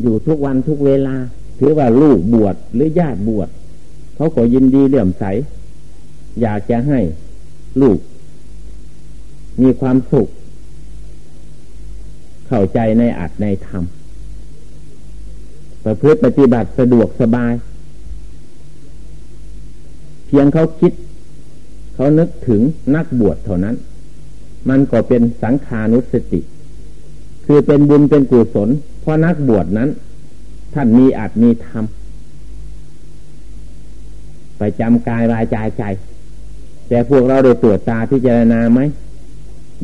อยู่ทุกวันทุกเวลา ถือว่าลูกบวชหรือญาติบวชเขาก็ยินดีเลื่อมใส อยากจะให้ลูก มีความสุข เข้าใจในอัดในธรรมประพฤติปฏิบัติสะดวกสบาย เพียงเขาคิด เขานึกถึงนักบวชเท่านั้น มันก็เป็นสังขานุสติ คือเป็นบุญเป็นกุศล เพราะนักบวชนั้น ท่านมีอาจมีธรรมไปจำกายวายใจใจ แต่พวกเราได้ตรวจตาพิจารณาไหม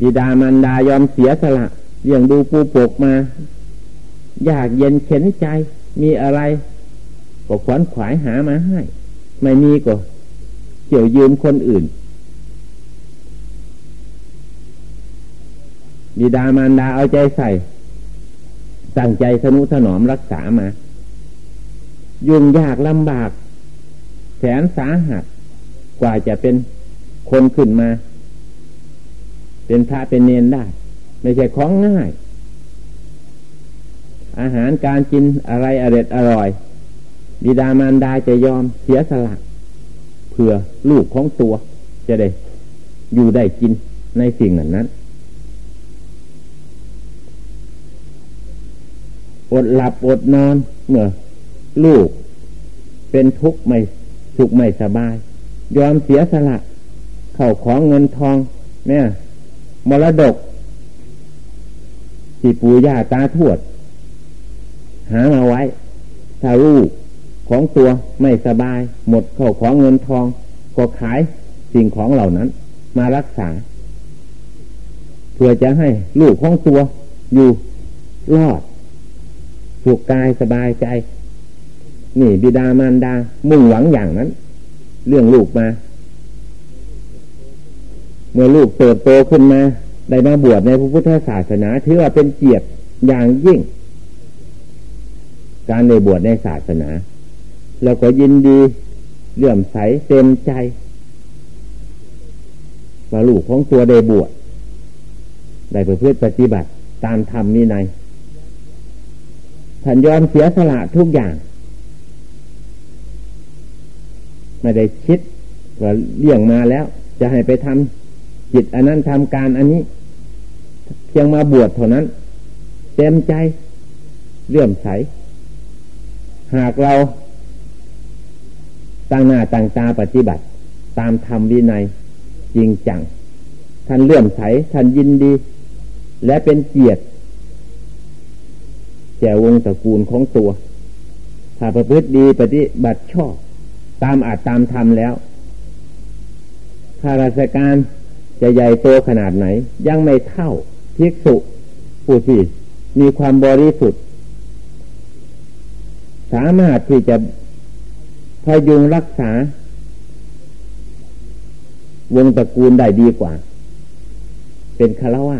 บิดามันดายอมเสียสละเลี้ยงดูปูปกมา อยากเย็นเข็นใจ มีอะไรก็ขวนขวายหามาให้ ไม่มีก็เกี่ยวยืมคนอื่นบิดามารดาเอาใจใส่ ตั้งใจสนุถนอมรักษามา ยุ่งยากลำบาก แสนสาหัสกว่าจะเป็นคนขึ้นมา เป็นพระเป็นเนนได้ ไม่ใช่ของง่าย อาหารการกินอะไรอร่อยอร่อย บิดามารดาจะยอมเสียสละเพื่อลูกของตัวจะได้ อยู่ได้กินในสิ่งนั้นนั้น อดหลับอดนอนเมื่อลูก เป็นทุกข์ไม่สุขไม่สบาย ยอมเสียสละ เข้าของเงินทองเนี่ยมรดกที่ปู่ย่าตาทวด หามาไว้ ถ้าลูกของตัวไม่สบาย หมดเข้าของเงินทอง ก็ขายสิ่งของเหล่านั้น มารักษา เพื่อจะให้ลูกของตัวอยู่รอด สุขกายสบายใจ นี่บิดามารดา มุ่งหวังอย่างนั้น เรื่องลูกมา เมื่อลูกเติบโตขึ้นมา ได้มาบวชในพระพุทธศาสนาถือว่าเป็นเกียรติอย่างยิ่ง การในบวชในศาสนาเราก็ยินดีเลื่อมใสเต็มใจว่าลูกของตัวได้บวชได้ประพฤติปฏิบัติตามธรรมนินัย ท่านยอมเสียสละทุกอย่าง ไม่ได้คิดว่าเลี่ยงมาแล้ว จะให้ไปทำจิตอันนั้นทำการอันนี้เพียงมาบวชเท่านั้น เต็มใจเลื่อมใส หากเราตั้งหน้าตั้งตาปฏิบัติ ตามธรรมวินัยจริงจัง ท่านเลื่อมใส ท่านยินดี และเป็นเกียรติ แก่วงตระกูลของตัว ถ้าประพฤติดีปฏิบัติชอบ ตามอาจตามธรรมแล้วข้าราชการจะใหญ่โตขนาดไหน ยังไม่เท่าภิกษุผู้ที่มีความบริสุทธิ์ สามารถที่จะพยุงรักษา วงตระกูลได้ดีกว่า เป็นคารวะ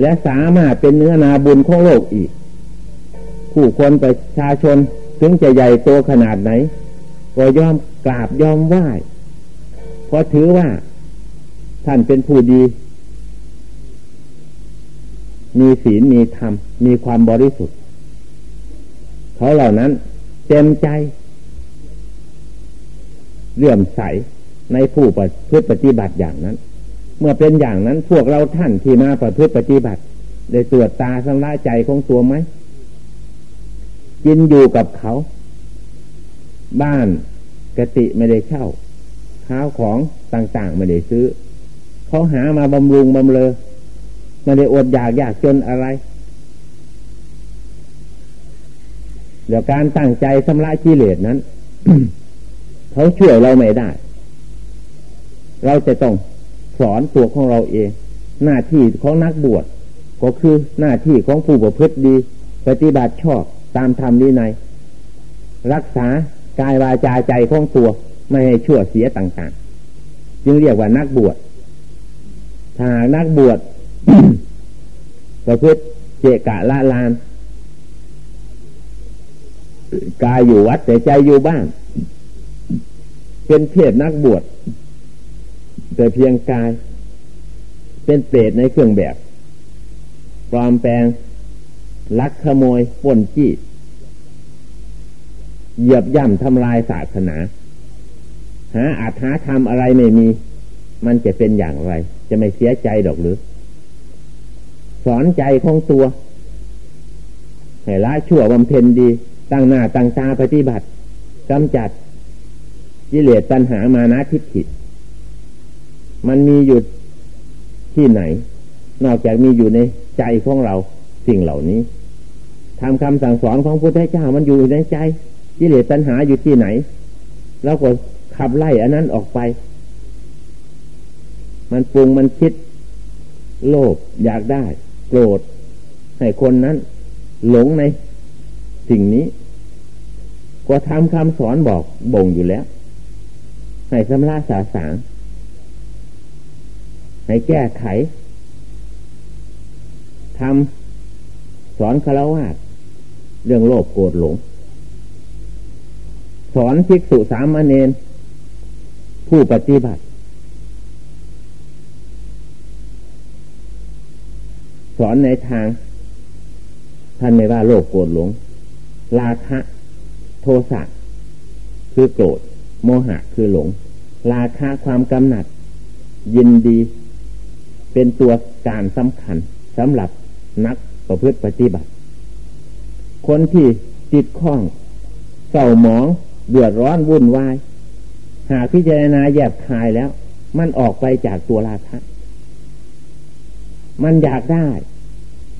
และสามารถเป็นเนื้อนาบุญของโลกอีก ผู้คนประชาชนถึงจะใหญ่โตขนาดไหน ก็ยอมกราบยอมไหว้เพราะถือว่า ท่านเป็นผู้ดี มีศีลมีธรรม มีความบริสุทธิ์เขาเหล่านั้นเต็มใจเลื่อมใสในผู้ปฏิบัติอย่างนั้น เมื่อเป็นอย่างนั้นพวกเราท่านที่มาประพฤติปฏิบัติ ได้ตรวจตาสำระใจของตัวไหมกินอยู่กับเขา บ้านกติไม่ได้เช่าข้าวของต่างๆไม่ได้ซื้อ เขาหามาบำรุงบำเลอไม่ได้อดอยากอยากจนอะไร เดี๋ยวการตั้งใจสำระกิเลสนั้น เขาช่วยเราไม่ได้ เราจะต้อง สอนตัวของเราเอง หน้าที่ของนักบวชก็คือหน้าที่ของผู้ประพฤติดี ปฏิบัติชอบตามธรรมดีในรักษากายวาจาใจของตัวไม่ให้ชั่วเสียต่างๆ จึงเรียกว่านักบวชถ้านักบวชประพฤติเจกะละลานกายอยู่วัดแต่ใจอยู่บ้าน เป็นเพศนักบวช แต่เพียงกาย เป็นเปรตในเครื่องแบบปลอมแปลง ลักขโมยป่นจี้เหยียบย่ำทำลายศาสนา หาอาจหาทำอะไรไม่มี มันจะเป็นอย่างไร จะไม่เสียใจดอกหรือ สอนใจของตัวให้ละชั่วบำเพ็ญดี ตั้งหน้าตั้งตาปฏิบัติกำจัดกิเลสตัณหามานะทิฏฐิ มันมีอยู่ที่ไหน นอกจากมีอยู่ในใจของเราสิ่งเหล่านี้ทำคำสั่งสอนของพระพุทธเจ้ามันอยู่ในใจกิเลสตัณหาอยู่ที่ไหนแล้วก็ขับไล่อันนั้นออกไป มันปรุงมันคิด โลภอยากได้โกรธให้คนนั้น หลงในสิ่งนี้ก็ทำคำสอนบอกบ่งอยู่แล้ว ให้สำลาสาสาง ให้แก้ไขทำสอนคารวะเรื่องโลภโกรธหลง สอนภิกษุสามเณรผู้ปฏิบัติ สอนในทาง ท่านไม่ว่าโลภโกรธหลง ราคะโทสะคือโกรธ โมหะคือหลง ราคะความกำหนัด ยินดี เป็นตัวการสำคัญสำหรับนักประพฤติปฏิบัติ คนที่ติดข้องเศร้าหมองเดือดร้อนวุ่นวาย หากพิจารณาแยบคายแล้ว มันออกไปจากตัวราคะ มันอยากได้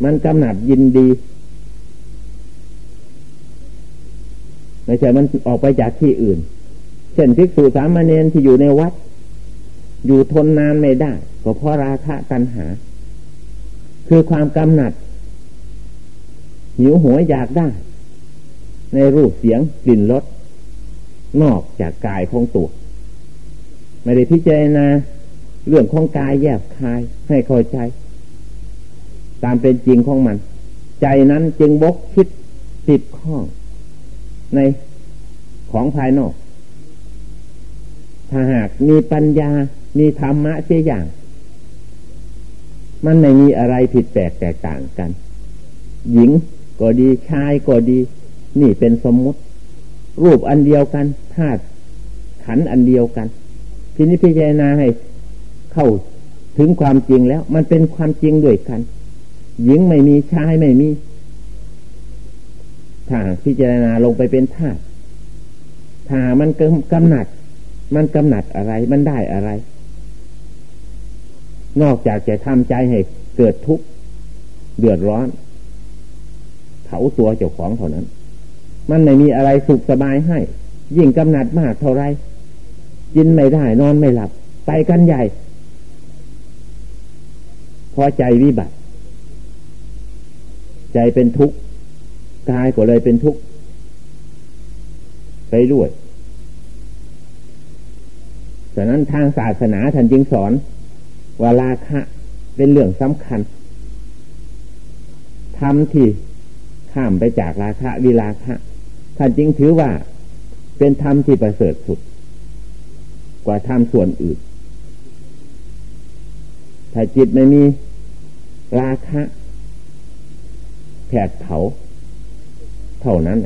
มันกำหนัดยินดีไม่ใช่มันออกไปจากที่อื่น เช่นภิกษุสามเณรที่อยู่ในวัด อยู่ทนนานไม่ได้ ก็เพราะราคะตัณหา คือความกำหนัด หิวหัวอยากได้ ในรูปเสียงกลิ่นรสนอกจากกายของตัว ไม่ได้พิจารณาเรื่องของกายแยบคาย ให้เข้าใจ ตามเป็นจริงของมัน ใจนั้นจึงบกคิดติดข้อง ในของภายนอก ถ้าหากมีปัญญา มีธรรมะเสียอย่าง มันไม่มีอะไรผิดแปลกแตกต่างกัน หญิงก็ดีชายก็ดี นี่เป็นสมมุติ รูปอันเดียวกันธาตุขันอันเดียวกันทีนี้พิจารณาให้เข้าถึงความจริงแล้ว มันเป็นความจริงด้วยกัน หญิงไม่มีชายไม่มีถ้าพิจารณาลงไปเป็นธาตุถ้ามันกำหนัด มันกำหนัดอะไร มันได้อะไร นอกจากจะทำใจให้เกิดทุกข์เดือดร้อนเผาตัวเจ้าของเท่านั้น มันไม่มีอะไรสุขสบายให้ ยิ่งกำหนัดมากเท่าไรกินไม่ได้นอนไม่หลับ ไปกันใหญ่ พอใจวิบัติ ใจเป็นทุกข์กายก็เลยเป็นทุกข์ไปด้วยฉะนั้นทางศาสนาท่านจึงสอน ว่าราคะเป็นเรื่องสำคัญทำที่ข้ามไปจากราคะวิราคะท่านจึงถือว่าเป็นธรรมที่ประเสริฐสุด กว่าธรรมส่วนอื่น ถ้าจิตไม่มีราคะแผดเผา เท่านั้น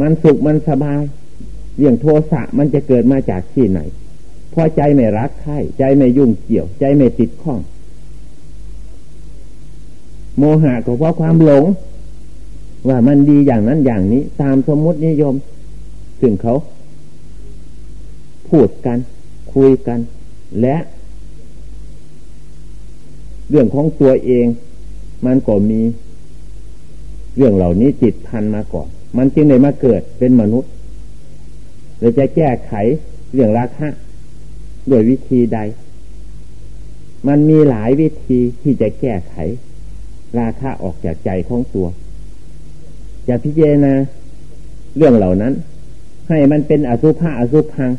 มันสุขมันสบายเรื่องโทสะมันจะเกิดมาจากที่ไหน พอใจไม่รักใครใจไม่ยุ่งเกี่ยว ใจไม่ติดข้อง โมหะก็เพราะความหลง ว่ามันดีอย่างนั้นอย่างนี้ ตามสมมตินิยมซึ่งเขา พูดกัน คุยกัน และ เรื่องของตัวเอง มันก็มี เรื่องเหล่านี้จิตพันมาก่อน มันจึงเลยมาเกิดเป็นมนุษย์เราจะแก้ไขเรื่องราคะ ด้วยวิธีใด มันมีหลายวิธีที่จะแก้ไข ราคาออกจากใจของตัวจะพิจารณาเรื่องเหล่านั้น ให้มันเป็นอสุภะอสุพัง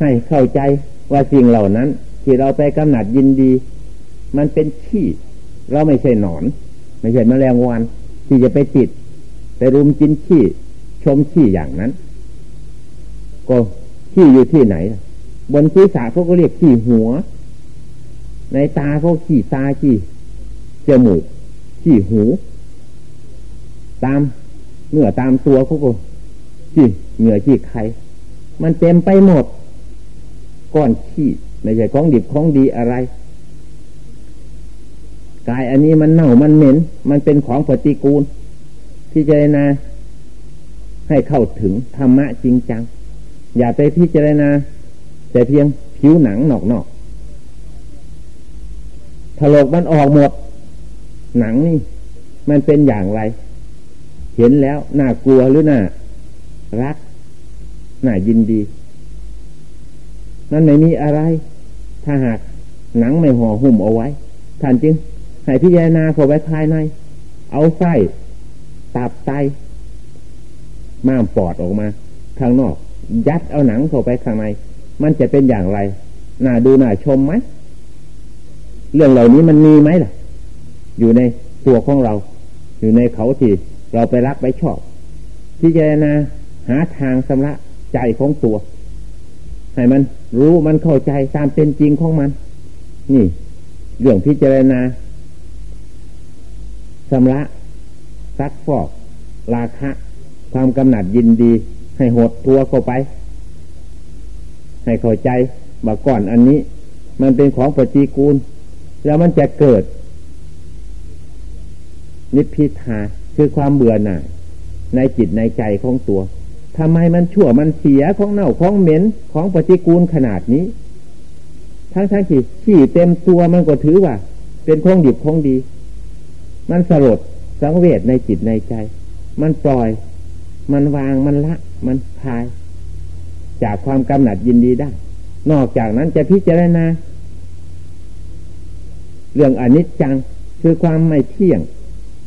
ให้เข้าใจว่าสิ่งเหล่านั้น ที่เราไปกำหนัดยินดี มันเป็นขี้เราไม่ใช่หนอน ไม่ใช่แมลงวัน ที่จะไปติด ไปรุมกินขี้ชมขี้อย่างนั้นก็ ขี้อยู่ที่ไหน บนศีรษะเขาก็เรียกขี้หัว ในตาเขาขี้ตาขี้จมูกขี้หู ตามเนื้อตามตัวเขาก็ขี้เหงื่อขี้ไข่มันเต็มไปหมดก้อนขี้ไม่ใช่ของดิบของดีอะไรกายอันนี้มันเน่ามันเหม็น มันเป็นของปฏิกูล ที่เจรณาให้เข้าถึงธรรมะจริงจัง อย่าไปพิจารณาแต่เพียงผิวหนังนอกๆถลกมันออกหมด หนังนี่ มันเป็นอย่างไร เห็นแล้วน่ากลัวหรือน่ารักน่ายินดีมันไม่มีอะไร ถ้าหากหนังไม่ห่อหุ้มเอาไว้ ท่านจึงให้พิจารณาเข้าไปภายใน เอาไส้ตับไตม้ามปอดออกมา ข้างนอก ยัดเอาหนังเข้าไปข้างใน มันจะเป็นอย่างไร น่าดูน่าชมไหม เรื่องเหล่านี้มันมีไหมล่ะ อยู่ในตัวของเรา อยู่ในเขาที่เราไปรักไปชอบพิจารณาหาทางสำระใจของตัวให้มันรู้มันเข้าใจตามเป็นจริงของมัน นี่ เรื่องพิจารณาชำระซักฟอก ราคะ ความกำหนัดยินดี ให้หดตัวเข้าไป ให้เข้าใจว่าก่อนอันนี้ มันเป็นของปฏิกูล แล้วมันจะเกิด นิพพิทาคือความเบื่อหน่ายในจิตในใจของตัวทำไมมันชั่วมันเสียของเน่าของเหม็นของปฏิกูลขนาดนี้ ทั้งทั้งที่ขี้เต็มตัวมันก็ถือว่า เป็นของดิบของดี มันสลดสังเวชในจิตในใจ มันปล่อย มันวางมันละ มันคลาย จากความกำหนัดยินดีได้ นอกจากนั้นจะพิจารณา เรื่องอนิจจังคือความไม่เที่ยง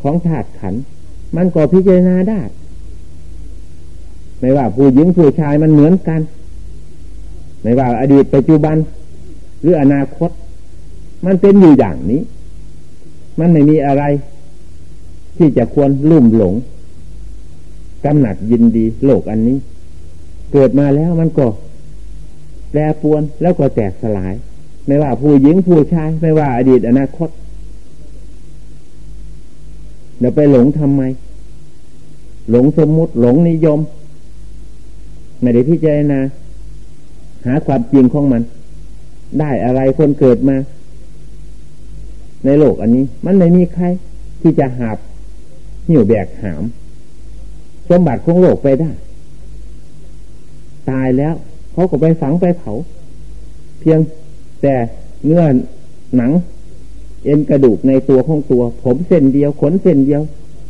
ของธาตุขัน มันก็พิจารณาได้ ไม่ว่าผู้หญิงผู้ชายมันเหมือนกัน ไม่ว่าอดีตปัจจุบัน หรืออนาคต มันเป็นอยู่อย่างนี้ มันไม่มีอะไร ที่จะควรลุ่มหลง กำหนัดยินดี โลกอันนี้ เกิดมาแล้วมันก็แปรปวนแล้วก็แตกสลาย ไม่ว่าผู้หญิงผู้ชายไม่ว่าอดีตอนาคตเดี๋ยวไปหลงทำไม หลงสมมุติหลงนิยม ไม่ได้พิจารณาหาความจริงของมัน ได้อะไรคนเกิดมา ในโลกอันนี้ มันไม่มีใครที่จะหาบหิวแบกหาม สมบัติของโลกไปได้ ตายแล้วเขาก็ไปฝังไปเผา เพียงแต่เนื้อหนัง เอ็นกระดูกในตัวของตัว ผมเส้นเดียวขนเส้นเดียว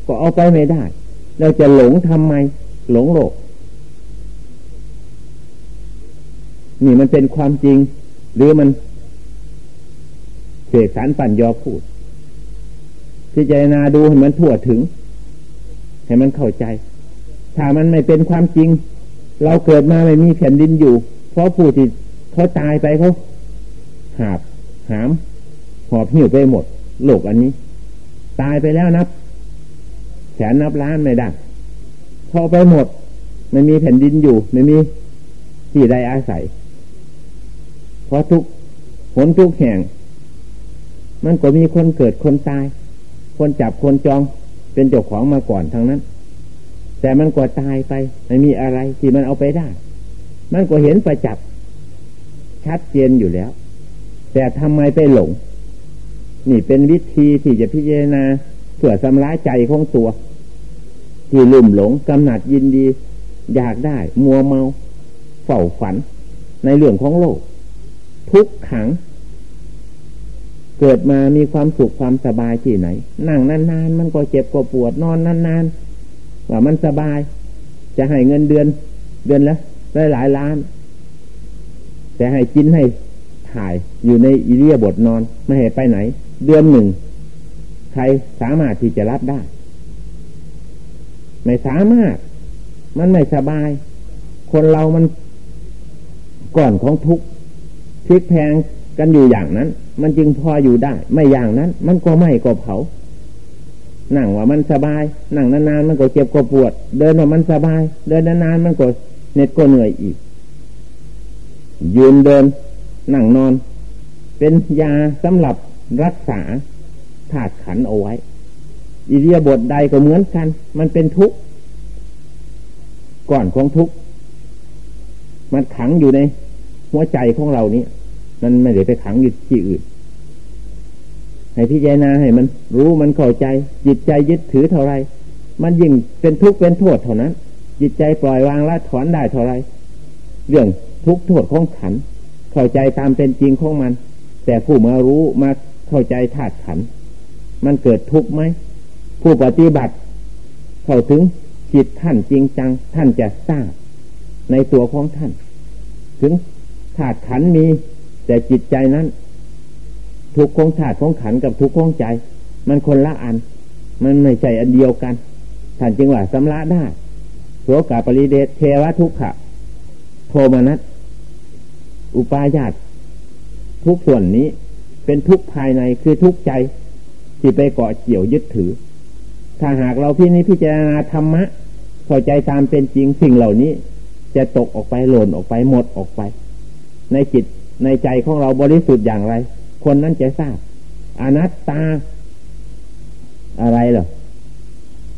ก็เอาไปไม่ได้ เราจะหลงทำไม หลงโลก นี่มันเป็นความจริง หรือมันเสกสารปั่นยอพูดพิจารณาดูให้มันทั่วถึง ให้มันเข้าใจ ถ้ามันไม่เป็นความจริง เราเกิดมาไม่มีแผ่นดินอยู่ เพราะผู้ที่เขาตายไปเขาหาบหาม หอบหิ้วไปหมด โลกอันนี้ ตายไปแล้วนับแสนนับล้านไม่ได้พอไปหมด ไม่มีแผ่นดินอยู่ ไม่มีที่ใดอาศัย เพราะทุกผลทุกแห่ง มันก็มีคนเกิดคนตาย คนจับคนจองเป็นเจ้าของมาก่อนทั้งนั้น แต่มันก็ตายไปไม่มีอะไรที่มันเอาไปได้ มันก็เห็นประจับชัดเจนอยู่แล้ว แต่ทำไมไปหลง นี่เป็นวิธีที่จะพิจารณาเผื่อสำร้ายใจของตัว ที่ลุ่มหลงกำหนัดยินดี อยากได้ มัวเมาเฝ้าฝัน ในเรื่องของโลก ทุกขัง เกิดมามีความสุขความสบายที่ไหน นั่งนานๆมันก็เจ็บก็ปวดนอนนานๆ ว่ามันสบาย จะให้เงินเดือน เดือนละได้หลายล้าน แต่ให้กินให้ถ่ายอยู่ในอิเลียบทนอน ไม่ให้ไปไหน เดือนหนึ่งใครสามารถที่จะรับได้ ไม่สามารถ มันไม่สบาย คนเรามันก่อนของทุกพลิกแพงกันอยู่อย่างนั้น มันจึงพออยู่ได้ ไม่อย่างนั้น มันก็ไม่ก็เผา นั่งว่ามันสบาย นั่งนานๆมันก็เจ็บก็ปวด เดินว่ามันสบาย เดินนานๆมันก็เหน็ดก็เหนื่อยอีก ยืนเดิน นั่งนอน เป็นยาสำหรับรักษาธาตุขันเอาไว้ อิเดียบทใดก็เหมือนกัน มันเป็นทุกข์ก่อนของทุกข์มันขังอยู่ในหัวใจของเรานี้มันไม่ได้ไปขังอยู่ที่อื่น ให้พิจารณาให้มันรู้มันเข้าใจ จิตใจยึดถือเท่าไร มันยิ่งเป็นทุกข์เป็นโทษเท่านั้น จิตใจปล่อยวางละถอนได้เท่าไร เรื่องทุกข์โทษของขัน เข้าใจตามเป็นจริงของมัน แต่ผู้มารู้มาเข้าใจธาตุขัน มันเกิดทุกข์ไหม ผู้ปฏิบัติ เข้าถึงจิตท่านจริงจัง ท่านจะทราบในตัวของท่าน ถึงธาตุขันมีแต่จิตใจนั้น ทุกของธาตุของขันกับทุกของใจ มันคนละอัน มันไม่ใช่อันเดียวกันท่านจึงว่าสำละได้โสกาปริเดชเทวทุกขะโทมนัสอุปายาตทุกส่วนนี้เป็นทุกภายในคือทุกใจ ที่ไปเกาะเกี่ยวยึดถือ ถ้าหากเราพี่นี้พิจารณาธรรมะเข้าใจตามเป็นจริงสิ่งเหล่านี้ จะตกออกไปหล่นออกไปหมดออกไป ในจิตในใจของเราบริสุทธิ์อย่างไร คนนั้นจะทราบ อนัตตา อะไรหรอ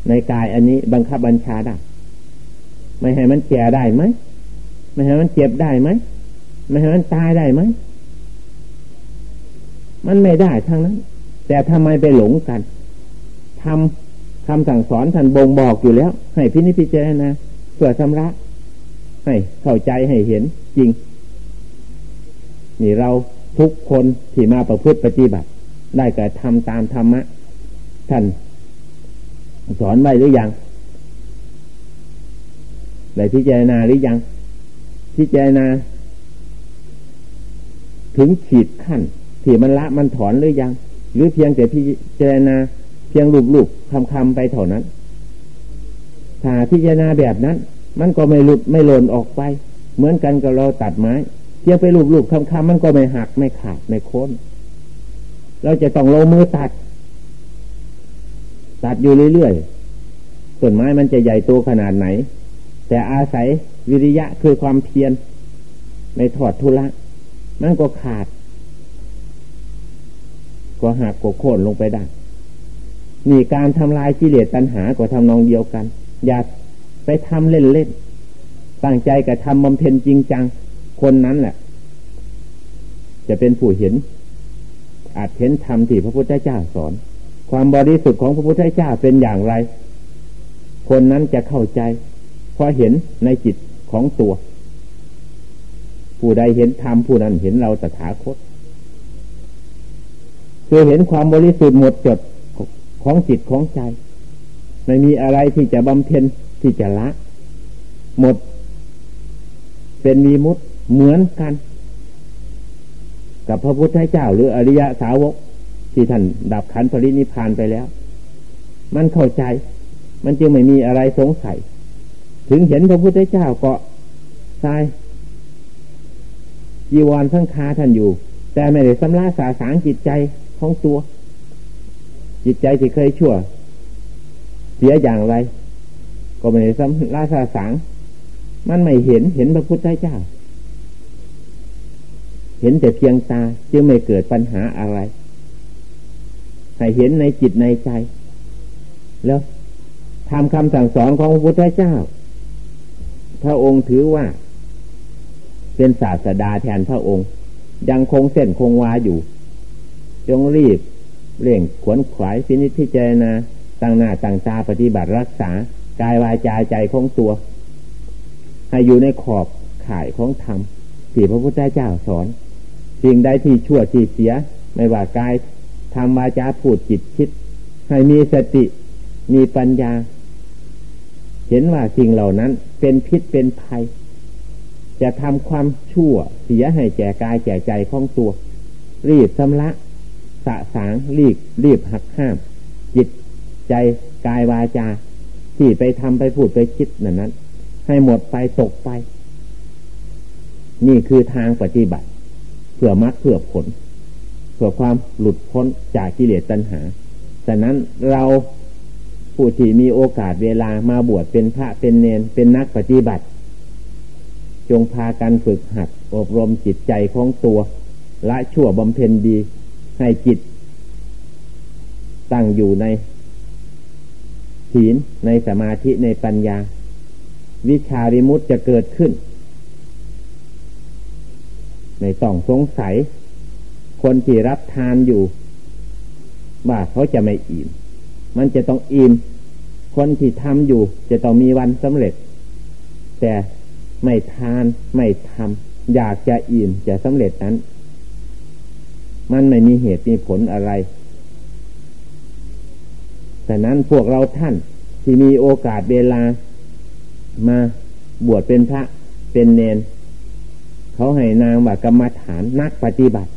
ในกายอันนี้บังคับบัญชาได้ ไม่ให้มันแก่ได้ไหมไม่ให้มันเจ็บได้ไหมไม่ให้มันตายได้ไหมมันไม่ได้ทั้งนั้น แต่ทำไมไปหลงกันทำคำสั่งสอนท่านบ่งบอกอยู่แล้ว ให้พินิจพิจารณาเพื่อชำระ ให้เข้าใจให้เห็นจริง นี่เรา ทุกคนที่มาประพฤติปฏิบัติ ได้กระทำตามธรรมะ ท่าน สอนไว้หรือยังได้พิจารณาหรือยัง พิจารณา ถึงขีดขั้น ที่มันละมันถอนหรือยัง หรือเพียงแต่พิจารณา เพียงลูบลูคำคำไปเท่านั้น ถ้าพิจารณาแบบนั้น มันก็ไม่หลุดไม่หล่นออกไป เหมือนกันกับเราตัดไม้ ยงไปลูบลูคำคำมันก็ไม่หักไม่ขาดไม่โค่นเราจะต้องลงมือตัด ตัดอยู่เรื่อยๆต้นไม้มันจะใหญ่โตขนาดไหน แต่อาศัยวิริยะคือความเพียรในถอดทุละมันก็ขาด ก็หักก็โค่นลงไปได้นี่การทำลายกิเลสตัณหาก็ทำนองเดียวกัน อย่าไปทำเล่นๆตั้งใจกับทำบำเพ็ญจริงจัง คนนั้นแหละ จะเป็นผู้เห็น อาจเห็นธรรมที่พระพุทธเจ้าสอน ความบริสุทธิ์ของพระพุทธเจ้าเป็นอย่างไร คนนั้นจะเข้าใจเพราะเห็นในจิตของตัว ผู้ใดเห็นธรรมผู้นั้นเห็นเราตถาคตคือเห็นความบริสุทธิ์หมดจดของจิตของใจ ไม่มีอะไรที่จะบำเพ็ญที่จะละ หมด เป็นมีมุต เหมือนกัน กับพระพุทธเจ้าหรืออริยสาวก ที่ท่านดับขันปรินิพานไปแล้ว มันเข้าใจ มันจึงไม่มีอะไรสงสัย ถึงเห็นพระพุทธเจ้าก็ทรายจีวรทั้งคาท่านอยู่ แต่ไม่ได้สำลักสาสางจิตใจของตัว จิตใจที่เคยชั่ว เสียอย่างไร ก็ไม่ได้ซ้ำลาสาสังมันไม่เห็นเห็นพระพุทธเจ้า เห็นแต่เพียงตาจึงไม่เกิดปัญหาอะไร ให้เห็นในจิตในใจ แล้วทำคำสั่งสอนของพระพุทธเจ้า พระองค์ถือว่า เป็นศาสดาแทนพระองค์ ยังคงเส้นคงวาอยู่ จงรีบเร่งขวนขวายพินิจพิจารณาตั้งหน้าตั้งตาปฏิบัติรักษากายวาจาใจของตัว ให้อยู่ในขอบข่ายของธรรมที่พระพุทธเจ้าสอน สิ่งใดที่ชั่วที่เสีย ไม่ว่ากายทำวาจาพูดจิตคิด ให้มีสติมีปัญญา เห็นว่าสิ่งเหล่านั้น เป็นพิษเป็นภัย จะทำความชั่วเสียให้แก่กายแก่ใจของตัว รีบสำละสะสางรีบรีบหักห้าม จิตใจกายวาจา ที่ไปทำไปพูดไปคิดนั่นนั้น ให้หมดไปตกไป นี่คือทางปฏิบัติ พื่อมรรคเพื่อผลเพื่อความหลุดพ้นจากกิเลสตัณหาฉะนั้นเราผู้ที่มีโอกาสเวลามาบวชเป็นพระเป็นเนนเป็นนักปฏิบัติ จงพากันฝึกหัดอบรมจิตใจของตัวละชั่วบำเพ็ญดีให้จิต ตั้งอยู่ในศีลในสมาธิในปัญญา วิชาวิมุตจะเกิดขึ้น ไม่ต้องสงสัย คนที่รับทานอยู่ว่าเขาจะไม่อิ่ม มันจะต้องอิ่ม คนที่ทำอยู่จะต้องมีวันสำเร็จ แต่ไม่ทานไม่ทำอยากจะอิ่มจะสำเร็จนั้น มันไม่มีเหตุมีผลอะไรแต่นั้นพวกเราท่านที่มีโอกาสเวลามาบวชเป็นพระเป็นเนน เขาให้นามว่ากรรมฐานนักปฏิบัติ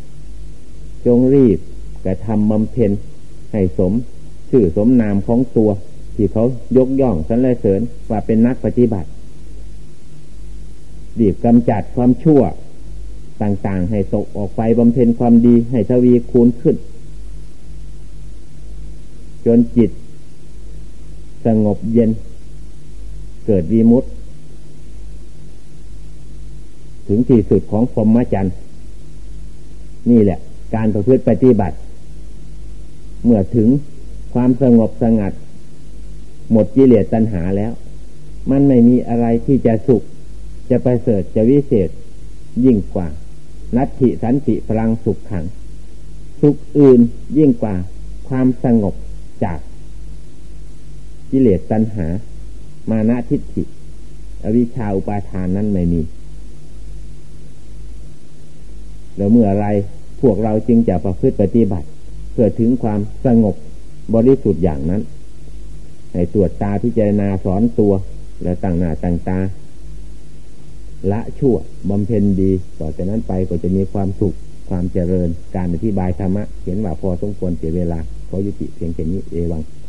จงรีบกระทำบำเพ็ญให้สมชื่อสมนามของตัว ที่เขายกย่องสรรเสริญว่าเป็นนักปฏิบัติ รีบกำจัดความชั่วต่างๆ ให้ตกออกไปบำเพ็ญความดีให้ทวีคูณขึ้น จนจิต สงบเย็น เกิดวีมุต ถึงที่สุดของพรหมจรรย์นี่แหละ การประพฤติปฏิบัติ เมื่อถึงความสงบสงัด หมดกิเลสตัณหาแล้ว มันไม่มีอะไรที่จะสุข จะไปเสริฐจะวิเศษ ยิ่งกว่า นัตถิสันติพลังสุขขัง สุขอื่นยิ่งกว่าความสงบจากกิเลสตัณหา มานะทิฏฐิ อวิชชาอุปาทานนั้นไม่มี แล้วเมื่อไรพวกเราจึงจะประพฤติปฏิบัติ เพื่อถึงความสงบบริสุทธิ์อย่างนั้น ให้ตรวจตาพิจารณาสอนตัว และต่างหน้าต่างตา ละชั่วบำเพ็ญดี ต่อจากนั้นไปก็จะมีความสุขความเจริญการอธิบายธรรมะ เห็นว่าพอสมควรเสียเวลาขอยุติเพียงแค่นี้เอวัง